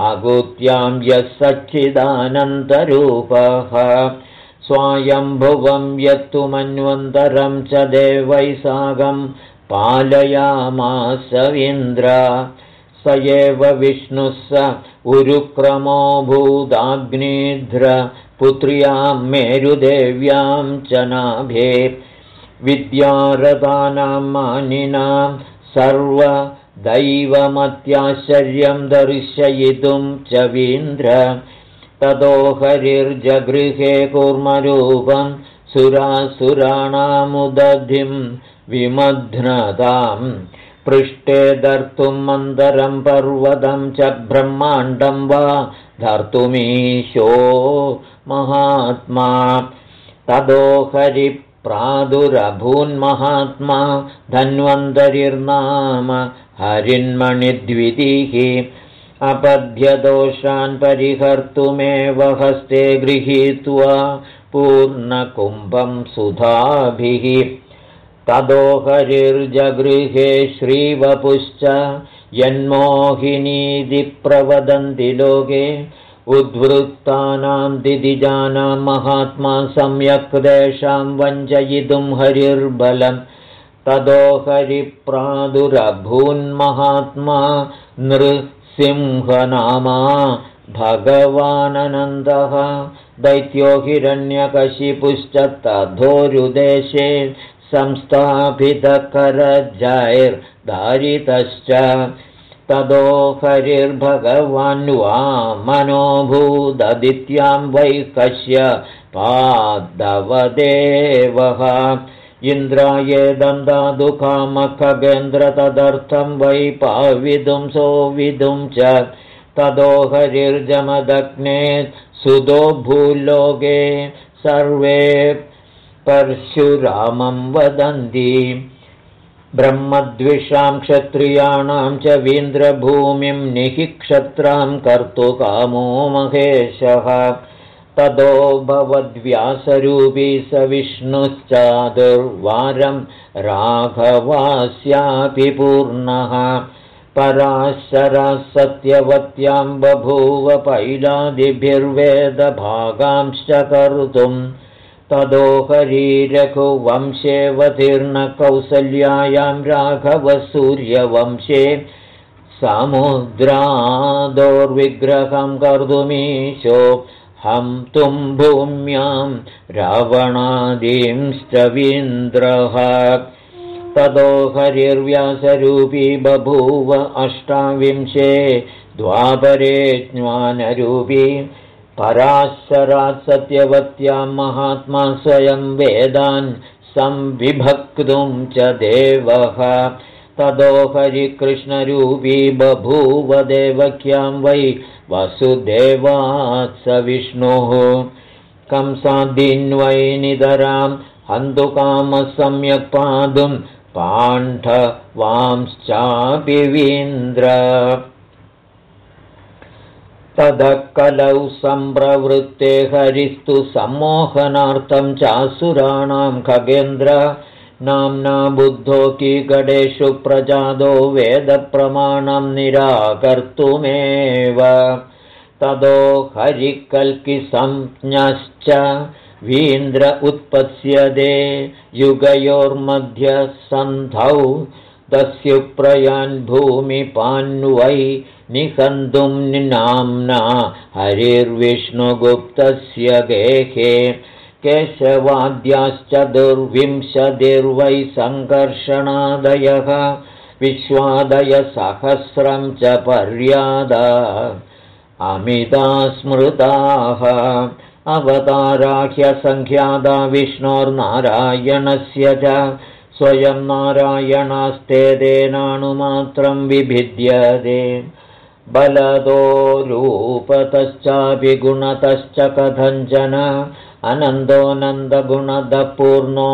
आगुत्यां यः सच्चिदानन्दरूपः स्वायम्भुवं यत्तु मन्वन्तरं च देवैसागं पालयामासवीन्द्र स एव विष्णुः स उरुक्रमो भूदाग्निध्र पुत्र्यां मेरुदेव्यां च नाभे विद्यारतानां मानिनां सर्वदैवमत्याश्चर्यं दर्शयितुं च वीन्द्र। ततो हरिर्जगृहे कूर्मरूपं सुरासुराणामुदधिं विमध्नताम् पृष्ठे धर्तुं मन्दरं पर्वतं च ब्रह्माण्डं वा धर्तुमीशो महात्मा। ततो हरिप्रादुरभून्महात्मा धन्वन्तरिर्नाम हरिन्मणिद्वितिः। अपद्यदोषान् परिहर्तुमेव हस्ते गृहीत्वा पूर्णकुम्भं सुधाभिः तदो हरिर्जगृहे श्रीवपुश्च यन्मोहिनीदिप्रवदन्ति लोके। उद्वृत्तानां दिदिजानां महात्मा सम्यक् तेषां वञ्चयितुं हरिर्बलं। तदो हरिप्रादुरभून्महात्मा नृसिंहनामा भगवानन्दः दैत्यो हिरण्यकशिपुश्च तथोरुदेशे संस्थापितकरजैर्दारितश्च तदो हरिर्भगवान् वा मनोभूददित्यां वैकश्य पादवदेवः। इन्द्रायेदं दादुकामखगेन्द्र तदर्थं वै पाविदुं सोविदुं च तदो हरिर्जमदग्ने सुदो भूलोके सर्वे परशुरामं वदन्ति। ब्रह्मद्विषां क्षत्रियाणां च वीन्द्रभूमिं निःक्षत्रां कर्तुकामो महेशः। ततो भवद्व्यासरूपी स विष्णुश्चादुर्वारं राघवास्यापि पूर्णः। पराशरः सत्यवत्यां बभूव पैलादिभिर्वेदभागांश्च कर्तुम् तदो हरीरघुवंशेऽवतीर्णकौसल्यायां राघवसूर्यवंशे समुद्रादोर्विग्रहं कर्तुमीशो हन्तुं भूम्यां रावणादींश्चवीन्द्रः तदो हरिर्व्यासरूपी बभूव अष्टाविंशे द्वापरे ज्ञानरूपी पराशरात् सत्यवत्यां महात्मा स्वयं वेदान् संविभक्तुं च देवः। तदो हरिकृष्णरूपी बभूव देवक्यां वै वसुदेवात् स विष्णुः। कंसादीन्वै नितरां हन्तुकामः सम्यक् पातुं पाण्ठवांश्चापिवीन्द्र ततः कलौ सम्प्रवृत्ते हरिस्तु सम्मोहनार्थं चासुराणां खगेन्द्र नाम्ना बुद्धो कीकटेषु प्रजादो वेदप्रमाणं निराकर्तुमेव। ततो हरिकल्किसंज्ञश्च वीन्द्र उत्पत्स्यते युगयोर्मध्यसन्धौ तस्युप्रयान् भूमिपान्वै निहन्तुं निनाम्ना हरिर्विष्णुगुप्तस्य गेहे केशवाद्याश्च दुर्विंशतिर्वै सङ्कर्षणादयः विश्वादयसहस्रं च पर्यादा अमिता स्मृताः अवताराह्यसङ्ख्यादा विष्णोर्नारायणस्य च स्वयं नारायणास्ते देनानुमात्रं विभिद्यते बलदो रूपतश्चापि गुणतश्च कथञ्चन अनन्दोऽनन्दगुणदपूर्णो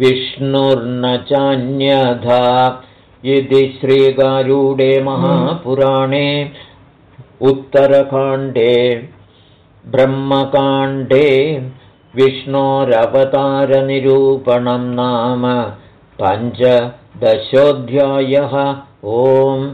विष्णुर्न चान्यथा इति श्रीगारूडे महापुराणे उत्तरकाण्डे ब्रह्मकाण्डे विष्णोरवतारनिरूपणं नाम पञ्चदशोऽध्यायः। ओम्